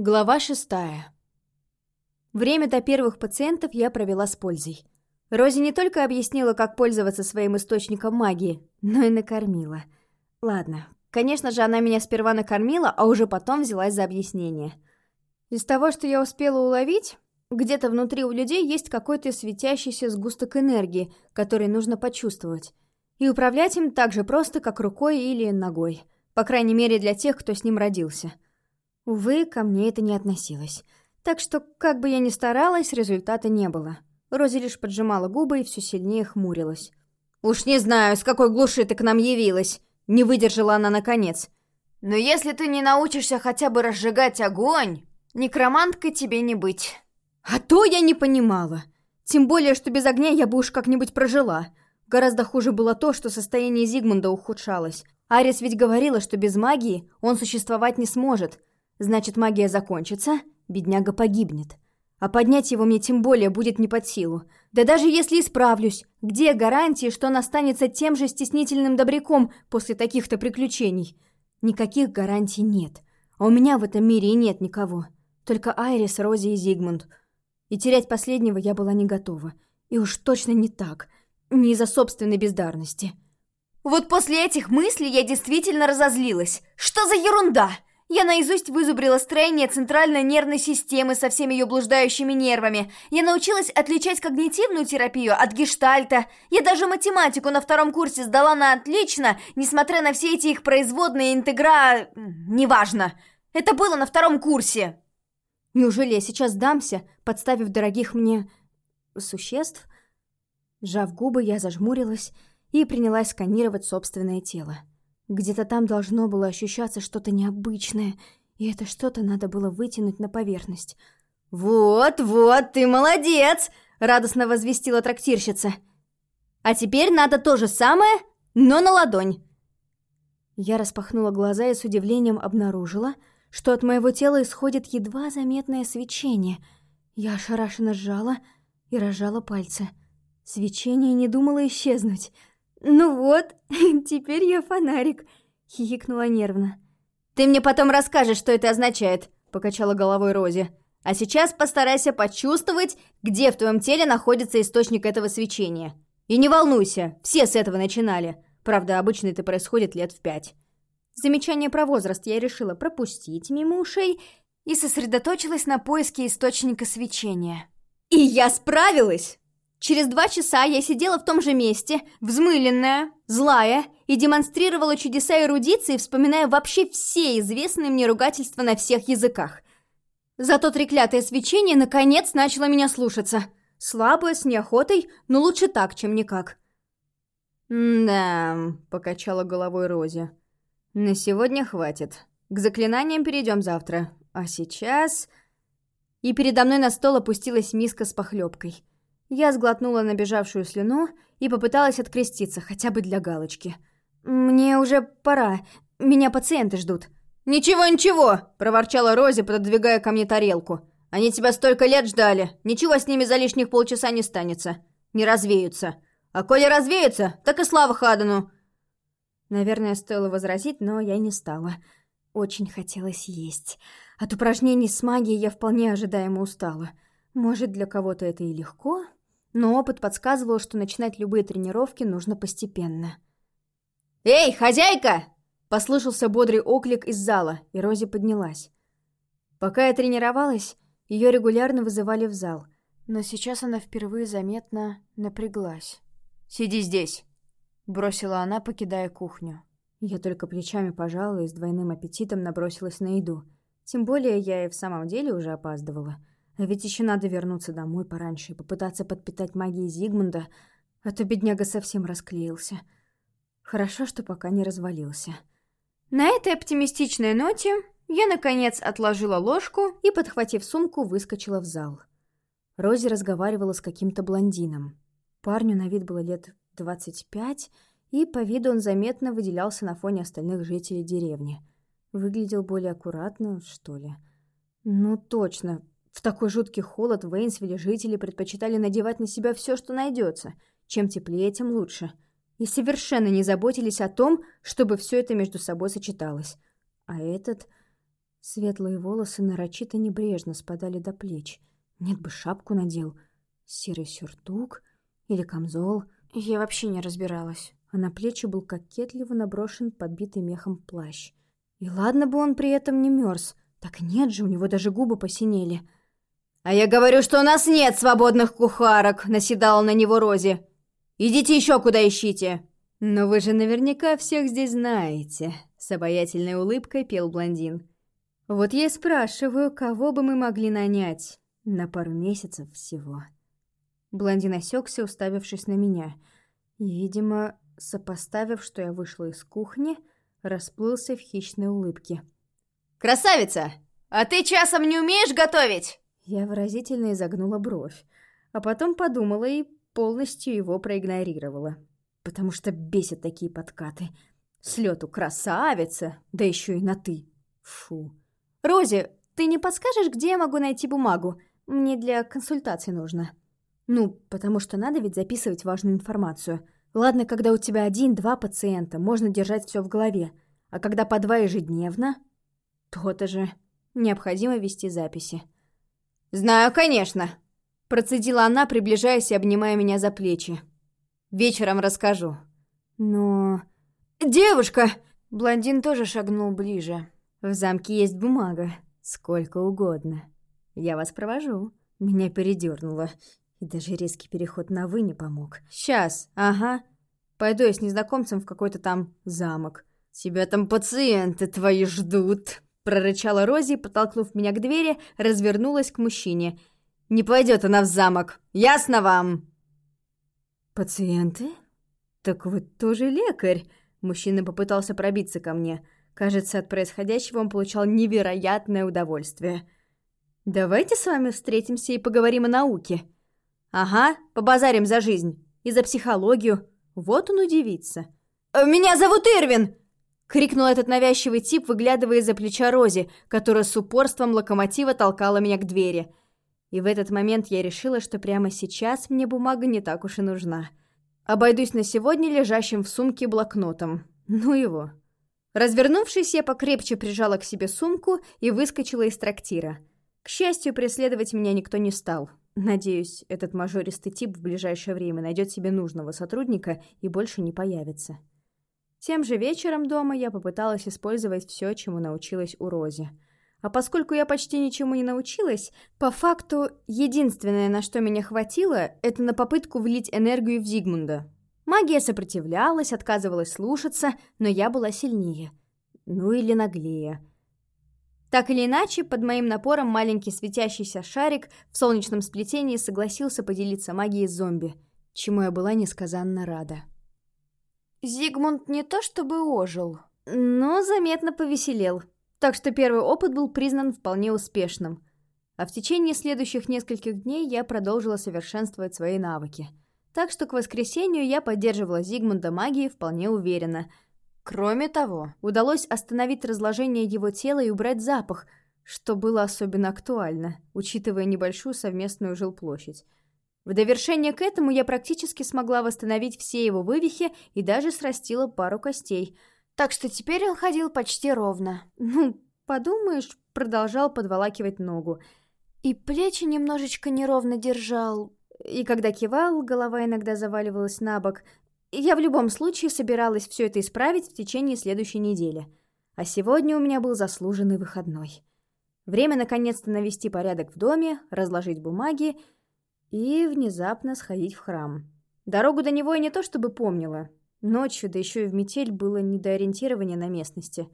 Глава шестая. Время до первых пациентов я провела с пользой. Рози не только объяснила, как пользоваться своим источником магии, но и накормила. Ладно, конечно же, она меня сперва накормила, а уже потом взялась за объяснение. Из того, что я успела уловить, где-то внутри у людей есть какой-то светящийся сгусток энергии, который нужно почувствовать. И управлять им так же просто, как рукой или ногой. По крайней мере, для тех, кто с ним родился. Увы, ко мне это не относилось. Так что, как бы я ни старалась, результата не было. Рози лишь поджимала губы и все сильнее хмурилась. «Уж не знаю, с какой глуши ты к нам явилась!» Не выдержала она наконец. «Но если ты не научишься хотя бы разжигать огонь, некроманткой тебе не быть». А то я не понимала. Тем более, что без огня я бы уж как-нибудь прожила. Гораздо хуже было то, что состояние Зигмунда ухудшалось. Арис ведь говорила, что без магии он существовать не сможет, Значит, магия закончится, бедняга погибнет. А поднять его мне тем более будет не под силу. Да даже если исправлюсь, где гарантии, что он останется тем же стеснительным добряком после таких-то приключений? Никаких гарантий нет. А у меня в этом мире и нет никого. Только Айрис, Рози и Зигмунд. И терять последнего я была не готова. И уж точно не так. Не из-за собственной бездарности. Вот после этих мыслей я действительно разозлилась. Что за ерунда? Я наизусть вызубрила строение центральной нервной системы со всеми ее блуждающими нервами. Я научилась отличать когнитивную терапию от гештальта. Я даже математику на втором курсе сдала на отлично, несмотря на все эти их производные интегра... Неважно. Это было на втором курсе. Неужели я сейчас сдамся, подставив дорогих мне... существ? Сжав губы, я зажмурилась и принялась сканировать собственное тело. Где-то там должно было ощущаться что-то необычное, и это что-то надо было вытянуть на поверхность. «Вот, вот, ты молодец!» — радостно возвестила трактирщица. «А теперь надо то же самое, но на ладонь!» Я распахнула глаза и с удивлением обнаружила, что от моего тела исходит едва заметное свечение. Я ошарашенно сжала и разжала пальцы. Свечение не думало исчезнуть — «Ну вот, теперь я фонарик», — хихикнула нервно. «Ты мне потом расскажешь, что это означает», — покачала головой Рози. «А сейчас постарайся почувствовать, где в твоем теле находится источник этого свечения. И не волнуйся, все с этого начинали. Правда, обычно это происходит лет в пять». Замечание про возраст я решила пропустить мимо ушей и сосредоточилась на поиске источника свечения. «И я справилась!» Через два часа я сидела в том же месте, взмыленная, злая, и демонстрировала чудеса эрудиции, вспоминая вообще все известные мне ругательства на всех языках. Зато треклятое свечение наконец начало меня слушаться. Слабое, с неохотой, но лучше так, чем никак. «Да», — покачала головой Рози. «На сегодня хватит. К заклинаниям перейдем завтра. А сейчас...» И передо мной на стол опустилась миска с похлебкой. Я сглотнула набежавшую слюну и попыталась откреститься, хотя бы для галочки. «Мне уже пора. Меня пациенты ждут». «Ничего-ничего!» – проворчала Рози, пододвигая ко мне тарелку. «Они тебя столько лет ждали. Ничего с ними за лишних полчаса не станется. Не развеются. А коли развеются, так и слава Хадану!» Наверное, стоило возразить, но я не стала. Очень хотелось есть. От упражнений с магией я вполне ожидаемо устала. Может, для кого-то это и легко, но опыт подсказывал, что начинать любые тренировки нужно постепенно. «Эй, хозяйка!» — послышался бодрый оклик из зала, и Рози поднялась. Пока я тренировалась, ее регулярно вызывали в зал, но сейчас она впервые заметно напряглась. «Сиди здесь!» — бросила она, покидая кухню. Я только плечами пожала и с двойным аппетитом набросилась на еду. Тем более я и в самом деле уже опаздывала — ведь еще надо вернуться домой пораньше и попытаться подпитать магией Зигмунда, а то бедняга совсем расклеился. Хорошо, что пока не развалился. На этой оптимистичной ноте я, наконец, отложила ложку и, подхватив сумку, выскочила в зал. Рози разговаривала с каким-то блондином. Парню на вид было лет 25, и по виду он заметно выделялся на фоне остальных жителей деревни. Выглядел более аккуратно, что ли. Ну, точно, в такой жуткий холод в Эйнсвилле жители предпочитали надевать на себя все, что найдется. Чем теплее, тем лучше. И совершенно не заботились о том, чтобы все это между собой сочеталось. А этот... Светлые волосы нарочито небрежно спадали до плеч. Нет бы шапку надел. Серый сюртук или камзол. Я вообще не разбиралась. А на плечи был кокетливо наброшен подбитый мехом плащ. И ладно бы он при этом не мерз. Так нет же, у него даже губы посинели. «А я говорю, что у нас нет свободных кухарок!» — наседала на него Рози. «Идите еще куда ищите!» «Но вы же наверняка всех здесь знаете», — с обаятельной улыбкой пел блондин. «Вот я спрашиваю, кого бы мы могли нанять? На пару месяцев всего». Блондин осекся, уставившись на меня. видимо, сопоставив, что я вышла из кухни, расплылся в хищной улыбке. «Красавица! А ты часом не умеешь готовить?» Я выразительно изогнула бровь, а потом подумала и полностью его проигнорировала потому что бесят такие подкаты. Слету красавица, да еще и на «ты». Фу. «Рози, ты не подскажешь, где я могу найти бумагу? Мне для консультации нужно». «Ну, потому что надо ведь записывать важную информацию. Ладно, когда у тебя один-два пациента, можно держать все в голове. А когда по два ежедневно, то-то же. Необходимо вести записи». «Знаю, конечно», — процедила она, приближаясь и обнимая меня за плечи. Вечером расскажу». «Но...» «Девушка!» Блондин тоже шагнул ближе. «В замке есть бумага. Сколько угодно. Я вас провожу». Меня передернуло. И даже резкий переход на «вы» не помог. «Сейчас, ага. Пойду я с незнакомцем в какой-то там замок. Тебя там пациенты твои ждут!» Прорычала Рози, подтолкнув меня к двери, развернулась к мужчине. «Не пойдет она в замок. Ясно вам?» «Пациенты? Так вы тоже лекарь?» Мужчина попытался пробиться ко мне. Кажется, от происходящего он получал невероятное удовольствие. «Давайте с вами встретимся и поговорим о науке». «Ага, побазарим за жизнь. И за психологию. Вот он удивится». «Э, «Меня зовут Ирвин!» — крикнул этот навязчивый тип, выглядывая из-за плеча Рози, которая с упорством локомотива толкала меня к двери. И в этот момент я решила, что прямо сейчас мне бумага не так уж и нужна. Обойдусь на сегодня лежащим в сумке блокнотом. Ну его. Развернувшись, я покрепче прижала к себе сумку и выскочила из трактира. К счастью, преследовать меня никто не стал. Надеюсь, этот мажористый тип в ближайшее время найдет себе нужного сотрудника и больше не появится. Тем же вечером дома я попыталась использовать все, чему научилась у Рози – а поскольку я почти ничему не научилась, по факту единственное, на что меня хватило, это на попытку влить энергию в Зигмунда. Магия сопротивлялась, отказывалась слушаться, но я была сильнее. Ну или наглее. Так или иначе, под моим напором маленький светящийся шарик в солнечном сплетении согласился поделиться магией с зомби, чему я была несказанно рада. Зигмунд не то чтобы ожил, но заметно повеселел – так что первый опыт был признан вполне успешным. А в течение следующих нескольких дней я продолжила совершенствовать свои навыки. Так что к воскресенью я поддерживала Зигмунда магии вполне уверенно. Кроме того, удалось остановить разложение его тела и убрать запах, что было особенно актуально, учитывая небольшую совместную жилплощадь. В довершение к этому я практически смогла восстановить все его вывихи и даже срастила пару костей – так что теперь он ходил почти ровно. Ну, подумаешь, продолжал подволакивать ногу. И плечи немножечко неровно держал. И когда кивал, голова иногда заваливалась на бок. Я в любом случае собиралась все это исправить в течение следующей недели. А сегодня у меня был заслуженный выходной. Время наконец-то навести порядок в доме, разложить бумаги и внезапно сходить в храм. Дорогу до него я не то чтобы помнила, Ночью, да еще и в метель, было не до ориентирования на местности.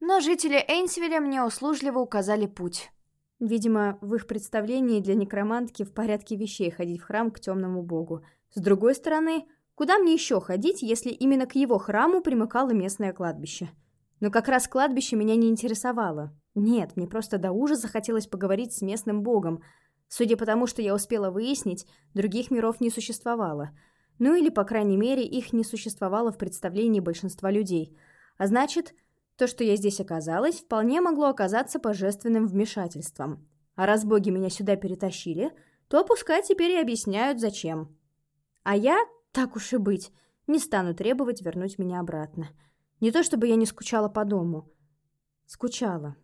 Но жители Эйнсвилля мне услужливо указали путь. Видимо, в их представлении для некромантки в порядке вещей ходить в храм к темному богу. С другой стороны, куда мне еще ходить, если именно к его храму примыкало местное кладбище? Но как раз кладбище меня не интересовало. Нет, мне просто до ужаса хотелось поговорить с местным богом. Судя по тому, что я успела выяснить, других миров не существовало — ну или, по крайней мере, их не существовало в представлении большинства людей. А значит, то, что я здесь оказалась, вполне могло оказаться божественным вмешательством. А раз боги меня сюда перетащили, то пускай теперь и объясняют, зачем. А я, так уж и быть, не стану требовать вернуть меня обратно. Не то чтобы я не скучала по дому. Скучала.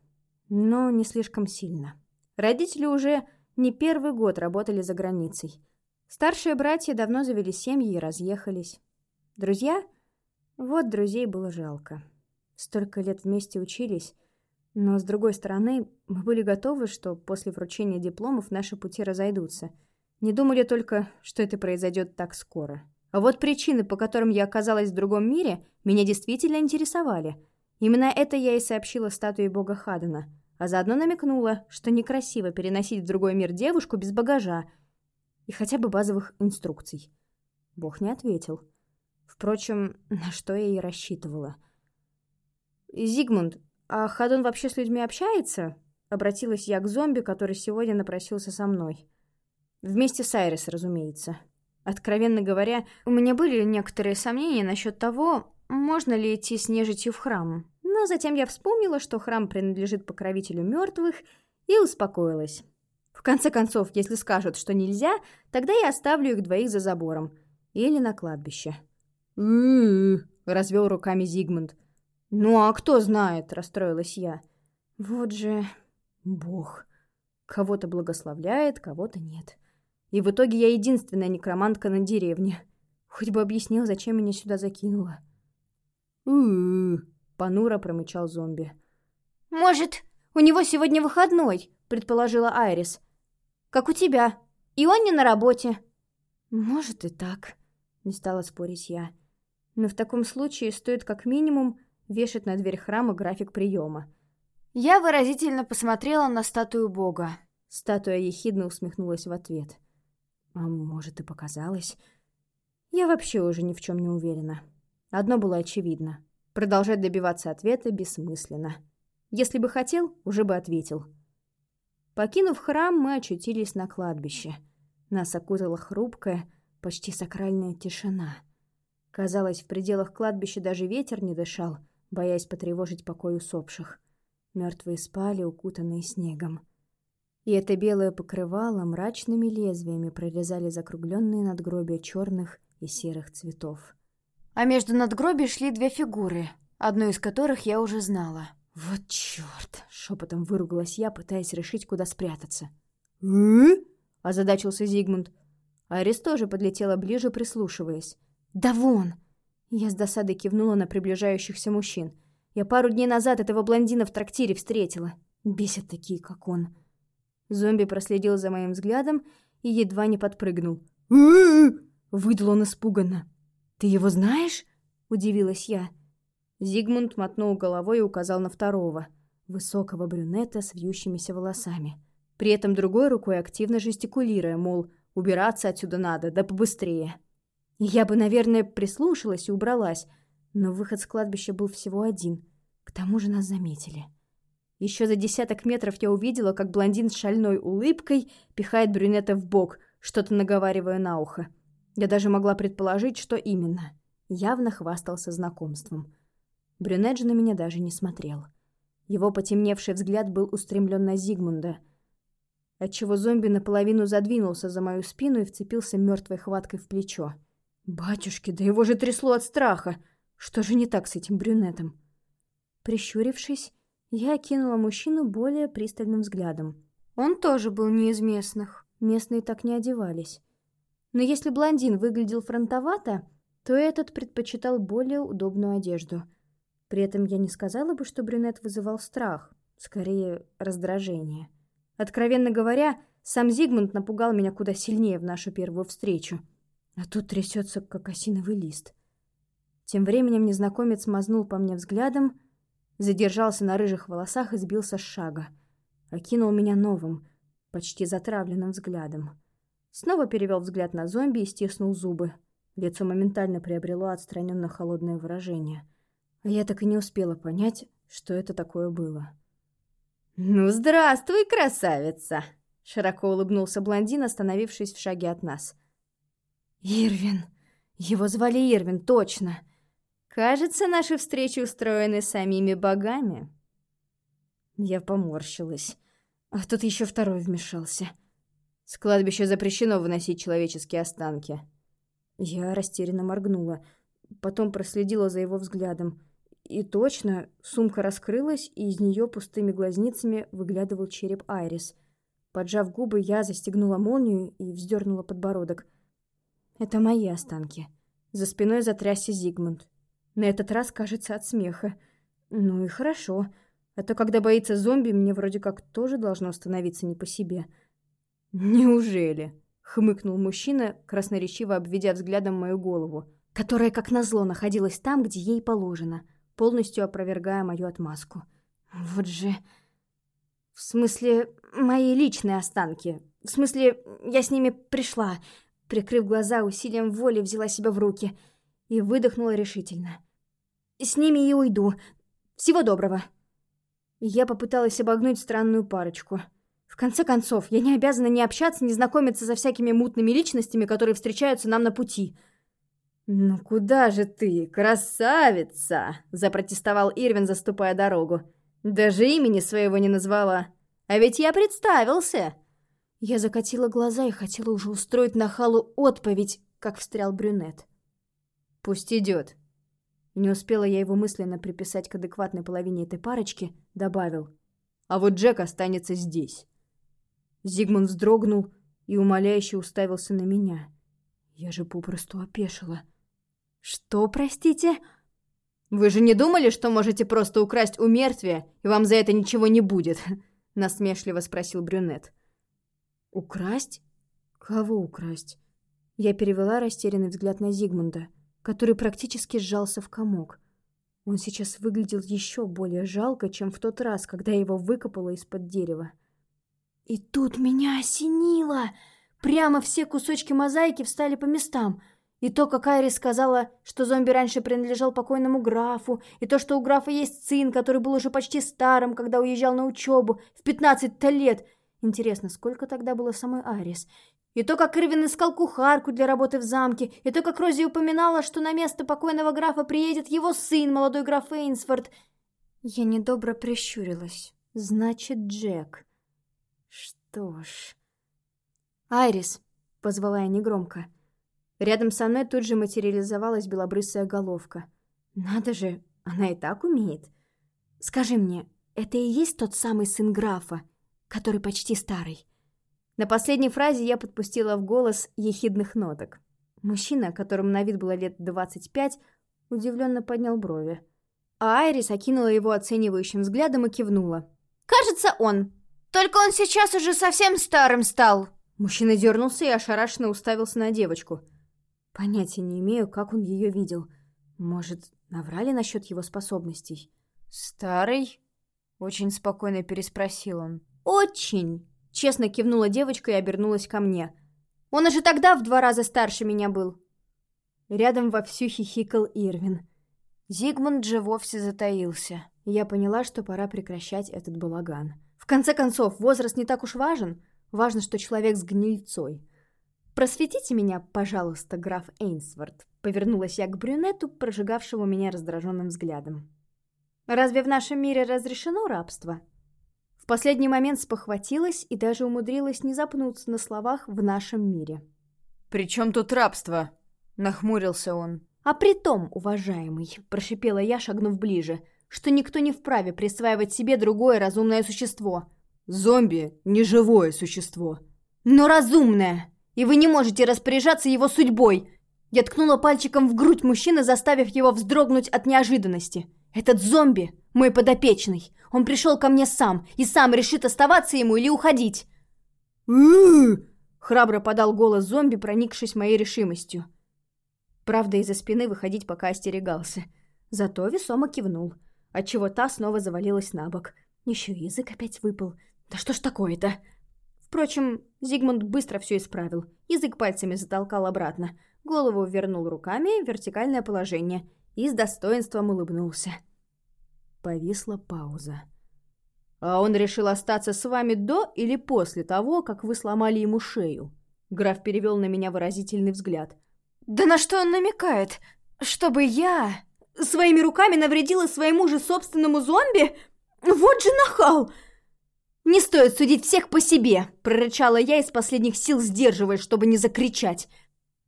но не слишком сильно. Родители уже не первый год работали за границей. Старшие братья давно завели семьи и разъехались. Друзья? Вот друзей было жалко. Столько лет вместе учились, но, с другой стороны, мы были готовы, что после вручения дипломов наши пути разойдутся. Не думали только, что это произойдет так скоро. А вот причины, по которым я оказалась в другом мире, меня действительно интересовали. Именно это я и сообщила статуе бога Хадена, а заодно намекнула, что некрасиво переносить в другой мир девушку без багажа и хотя бы базовых инструкций. Бог не ответил. Впрочем, на что я и рассчитывала. «Зигмунд, а Хадон вообще с людьми общается?» Обратилась я к зомби, который сегодня напросился со мной. Вместе с Айрис, разумеется. Откровенно говоря, у меня были некоторые сомнения насчет того, можно ли идти с нежитью в храм. Но затем я вспомнила, что храм принадлежит покровителю мертвых, и успокоилась. В конце концов, если скажут, что нельзя, тогда я оставлю их двоих за забором. Или на кладбище. развел руками Зигмунд. «Ну а кто знает?» — расстроилась я. «Вот же Бог. Кого-то благословляет, кого-то нет». И в итоге я единственная некромантка на деревне. Хоть бы объяснил, зачем меня сюда закинуло. «У-у-у», понуро промычал зомби. «Может, у него сегодня выходной?» — предположила Айрис. «Как у тебя. И он не на работе». «Может и так», — не стала спорить я. «Но в таком случае стоит как минимум вешать на дверь храма график приема». Я выразительно посмотрела на статую бога. Статуя ехидно усмехнулась в ответ. А может, и показалось. Я вообще уже ни в чем не уверена. Одно было очевидно. Продолжать добиваться ответа бессмысленно. Если бы хотел, уже бы ответил. Покинув храм, мы очутились на кладбище. Нас окутала хрупкая, почти сакральная тишина. Казалось, в пределах кладбища даже ветер не дышал, боясь потревожить покой усопших. Мертвые спали, укутанные снегом и это белое покрывало мрачными лезвиями прорезали закругленные надгробия черных и серых цветов. А между надгробий шли две фигуры, одну из которых я уже знала. «Вот черт!» — шепотом выругалась я, пытаясь решить, куда спрятаться. «Э?» — озадачился Зигмунд. Арис тоже подлетела ближе, прислушиваясь. «Да вон!» Я с досадой кивнула на приближающихся мужчин. Я пару дней назад этого блондина в трактире встретила. Бесят такие, как он. Зомби проследил за моим взглядом и едва не подпрыгнул. Выдал он испуганно. «Ты его знаешь?» — удивилась я. Зигмунд мотнул головой и указал на второго, высокого брюнета с вьющимися волосами. При этом другой рукой активно жестикулируя, мол, убираться отсюда надо, да побыстрее. Я бы, наверное, прислушалась и убралась, но выход с кладбища был всего один. К тому же нас заметили. Еще за десяток метров я увидела, как блондин с шальной улыбкой пихает брюнета в бок, что-то наговаривая на ухо. Я даже могла предположить, что именно. Явно хвастался знакомством. Брюнет же на меня даже не смотрел. Его потемневший взгляд был устремлен на Зигмунда, отчего зомби наполовину задвинулся за мою спину и вцепился мертвой хваткой в плечо. «Батюшки, да его же трясло от страха! Что же не так с этим брюнетом?» Прищурившись, я окинула мужчину более пристальным взглядом. Он тоже был не из местных. Местные так не одевались. Но если блондин выглядел фронтовато, то этот предпочитал более удобную одежду. При этом я не сказала бы, что брюнет вызывал страх, скорее раздражение. Откровенно говоря, сам Зигмунд напугал меня куда сильнее в нашу первую встречу. А тут трясется, как осиновый лист. Тем временем незнакомец мазнул по мне взглядом, задержался на рыжих волосах и сбился с шага. Окинул меня новым, почти затравленным взглядом. Снова перевел взгляд на зомби и стиснул зубы. Лицо моментально приобрело отстраненно холодное выражение. А я так и не успела понять, что это такое было. «Ну, здравствуй, красавица!» Широко улыбнулся блондин, остановившись в шаге от нас. «Ирвин! Его звали Ирвин, точно!» Кажется, наши встречи устроены самими богами. Я поморщилась. А тут еще второй вмешался. С кладбища запрещено выносить человеческие останки. Я растерянно моргнула. Потом проследила за его взглядом. И точно, сумка раскрылась, и из нее пустыми глазницами выглядывал череп Айрис. Поджав губы, я застегнула молнию и вздернула подбородок. Это мои останки. За спиной затрясся Зигмунд. На этот раз, кажется, от смеха. Ну и хорошо. А то, когда боится зомби, мне вроде как тоже должно становиться не по себе. «Неужели?» — хмыкнул мужчина, красноречиво обведя взглядом мою голову, которая, как назло, находилась там, где ей положено — полностью опровергая мою отмазку. Вот же... В смысле, мои личные останки. В смысле, я с ними пришла. Прикрыв глаза, усилием воли взяла себя в руки и выдохнула решительно. С ними и уйду. Всего доброго. Я попыталась обогнуть странную парочку. В конце концов, я не обязана ни общаться, ни знакомиться со всякими мутными личностями, которые встречаются нам на пути. «Ну куда же ты, красавица!» – запротестовал Ирвин, заступая дорогу. «Даже имени своего не назвала. А ведь я представился!» Я закатила глаза и хотела уже устроить нахалу отповедь, как встрял брюнет. «Пусть идет». Не успела я его мысленно приписать к адекватной половине этой парочки, добавил. «А вот Джек останется здесь». Зигмунд вздрогнул и умоляюще уставился на меня. Я же попросту опешила. «Что, простите?» «Вы же не думали, что можете просто украсть у мертвия, и вам за это ничего не будет?» — насмешливо спросил брюнет. «Украсть? Кого украсть?» Я перевела растерянный взгляд на Зигмунда, который практически сжался в комок. Он сейчас выглядел еще более жалко, чем в тот раз, когда я его выкопала из-под дерева. И тут меня осенило! Прямо все кусочки мозаики встали по местам — и то, как Айрис сказала, что зомби раньше принадлежал покойному графу, и то, что у графа есть сын, который был уже почти старым, когда уезжал на учебу, в 15-то лет. Интересно, сколько тогда было самой Айрис? И то, как Ирвин искал кухарку для работы в замке, и то, как Рози упоминала, что на место покойного графа приедет его сын, молодой граф Эйнсфорд. Я недобро прищурилась. Значит, Джек. Что ж... «Айрис», — позвала я негромко, — Рядом со мной тут же материализовалась белобрысая головка. Надо же, она и так умеет. Скажи мне, это и есть тот самый сын графа, который почти старый? На последней фразе я подпустила в голос ехидных ноток. Мужчина, которому на вид было лет 25, удивленно поднял брови. А Айрис окинула его оценивающим взглядом и кивнула. «Кажется, он. Только он сейчас уже совсем старым стал». Мужчина дернулся и ошарашенно уставился на девочку – Понятия не имею, как он ее видел. Может, наврали насчет его способностей? «Старый?» — очень спокойно переспросил он. «Очень!» — честно кивнула девочка и обернулась ко мне. «Он уже тогда в два раза старше меня был!» Рядом вовсю хихикал Ирвин. Зигмунд же вовсе затаился. Я поняла, что пора прекращать этот балаган. В конце концов, возраст не так уж важен. Важно, что человек с гнильцой. «Просветите меня, пожалуйста, граф Эйнсворт», — повернулась я к брюнету, прожигавшему меня раздраженным взглядом. «Разве в нашем мире разрешено рабство?» В последний момент спохватилась и даже умудрилась не запнуться на словах «в нашем мире». «При чем тут рабство?» — нахмурился он. «А при том, уважаемый», — прошипела я, шагнув ближе, «что никто не вправе присваивать себе другое разумное существо». «Зомби — не живое существо». «Но разумное!» и вы не можете распоряжаться его судьбой!» Я ткнула пальчиком в грудь мужчины, заставив его вздрогнуть от неожиданности. «Этот зомби — мой подопечный. Он пришел ко мне сам и сам решит оставаться ему или уходить». храбро подал голос зомби, проникшись моей решимостью. Правда, из-за спины выходить пока остерегался. Зато весомо кивнул, отчего та снова завалилась на бок. Еще язык опять выпал. «Да что ж такое-то?» Впрочем, Зигмунд быстро все исправил. Язык пальцами затолкал обратно. Голову вернул руками в вертикальное положение и с достоинством улыбнулся. Повисла пауза. «А он решил остаться с вами до или после того, как вы сломали ему шею?» Граф перевел на меня выразительный взгляд. «Да на что он намекает? Чтобы я своими руками навредила своему же собственному зомби? Вот же нахал!» «Не стоит судить всех по себе!» – прорычала я из последних сил, сдерживаясь, чтобы не закричать.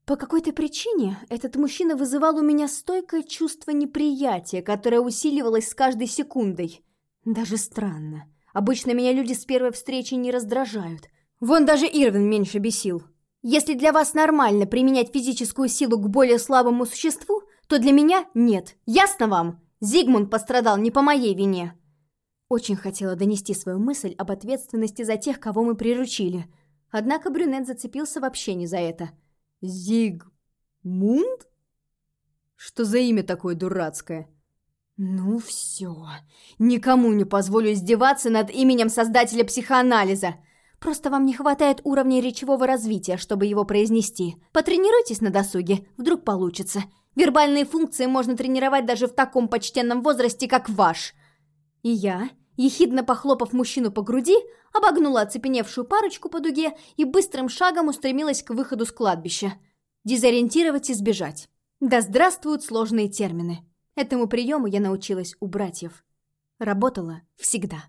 По какой-то причине этот мужчина вызывал у меня стойкое чувство неприятия, которое усиливалось с каждой секундой. Даже странно. Обычно меня люди с первой встречи не раздражают. Вон даже Ирвин меньше бесил. Если для вас нормально применять физическую силу к более слабому существу, то для меня нет. Ясно вам? Зигмунд пострадал не по моей вине. Очень хотела донести свою мысль об ответственности за тех, кого мы приручили. Однако брюнет зацепился вообще не за это. «Зигмунд? Что за имя такое дурацкое?» «Ну все. Никому не позволю издеваться над именем создателя психоанализа. Просто вам не хватает уровня речевого развития, чтобы его произнести. Потренируйтесь на досуге, вдруг получится. Вербальные функции можно тренировать даже в таком почтенном возрасте, как ваш». И я, ехидно похлопав мужчину по груди, обогнула оцепеневшую парочку по дуге и быстрым шагом устремилась к выходу с кладбища. Дезориентировать и сбежать. Да здравствуют сложные термины. Этому приему я научилась у братьев. Работала всегда.